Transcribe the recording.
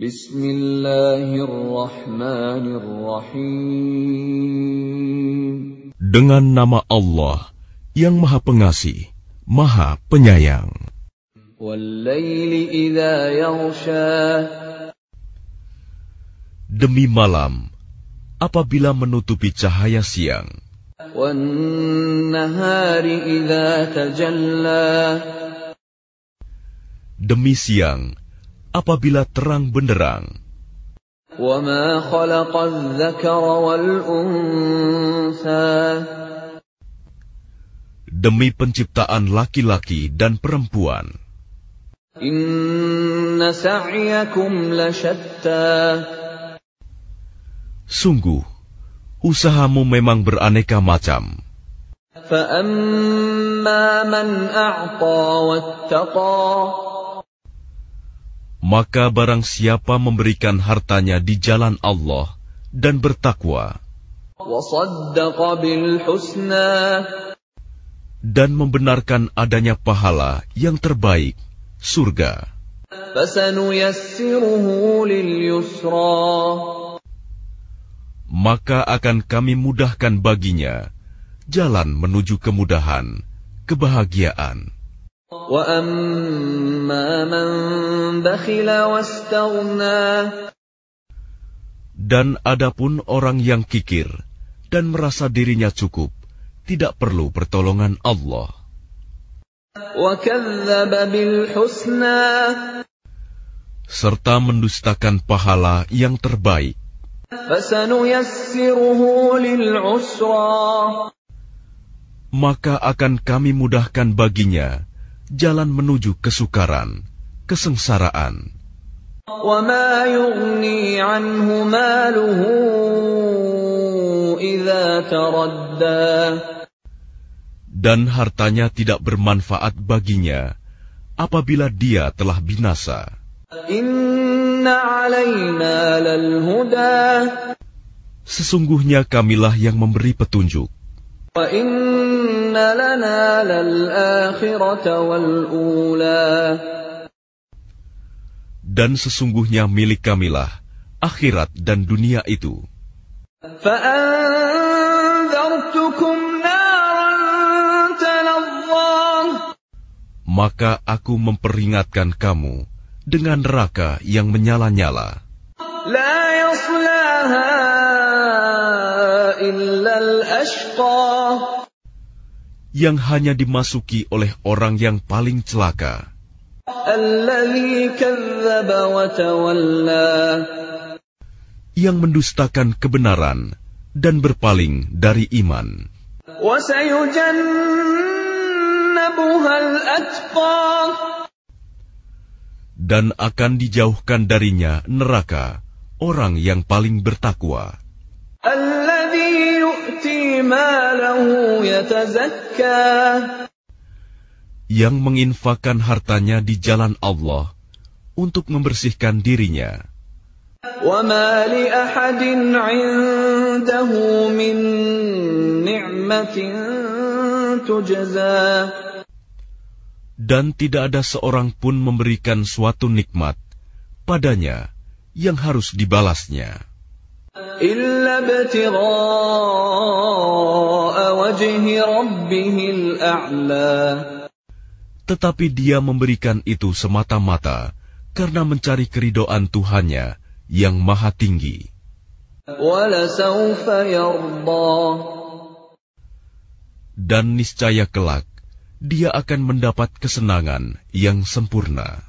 Bismillahirrahmanirrahim. Dengan nama Allah yang Maha Pengasih, Maha Penyayang. Demi malam, apabila menutupi cahaya siang. Demi siang, apabila terang benderang. Demi penciptaan laki-laki dan perempuan. Sungguh, usahamu memang beraneka macam. Maka barang siapa memberikan hartanya di jalan Allah dan bertakwa dan membenarkan adanya pahala yang terbaik, surga. Maka akan kami mudahkan baginya jalan menuju kemudahan, kebahagiaan. Dan adapun orang yang kikir dan merasa dirinya cukup, tidak perlu pertolongan Allah. Serta mendustakan pahala yang terbaik. Maka akan kami mudahkan baginya jalan menuju kesukaran, kesengsaraan. Dan hartanya tidak bermanfaat baginya apabila dia telah binasa. Sesungguhnya kamilah yang memberi petunjuk. Dan sesungguhnya milik kamilah akhirat dan dunia itu. Maka aku memperingatkan kamu dengan neraka yang menyala-nyala. yang hanya dimasuki oleh orang yang paling celaka. Yang mendustakan kebenaran dan berpaling dari iman. Dan akan dijauhkan darinya neraka orang yang paling bertakwa yang menginfakkan hartanya di jalan Allah untuk membersihkan dirinya. Dan tidak ada seorang pun memberikan suatu nikmat padanya yang harus dibalasnya. Tetapi dia memberikan itu semata-mata karena mencari keridoan Tuhannya yang maha tinggi. Dan niscaya kelak, dia akan mendapat kesenangan yang sempurna.